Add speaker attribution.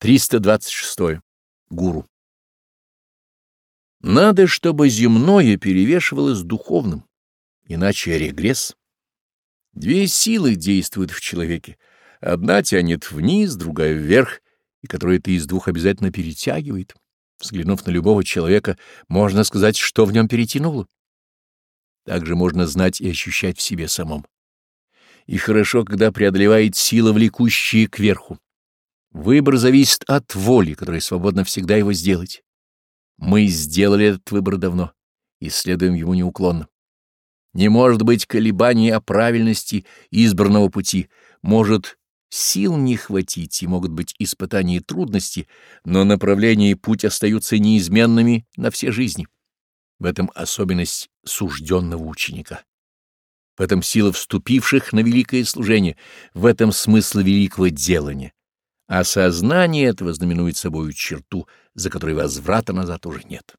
Speaker 1: 326. Гуру. Надо, чтобы земное перевешивалось духовным, иначе регресс. Две силы действуют в человеке. Одна тянет вниз, другая вверх, и которую ты из двух обязательно перетягивает. Взглянув на любого человека, можно сказать, что в нем перетянуло. Также можно знать и ощущать в себе самом. И хорошо, когда преодолевает сила, влекущие кверху. Выбор зависит от воли, которая свободна всегда его сделать. Мы сделали этот выбор давно и следуем ему неуклонно. Не может быть колебаний о правильности избранного пути, может, сил не хватить и могут быть испытания и трудности, но направление и путь остаются неизменными на все жизни. В этом особенность сужденного ученика. В этом сила вступивших на великое служение, в этом смысл великого делания а сознание этого знаменует собою черту, за которой возврата назад уже нет.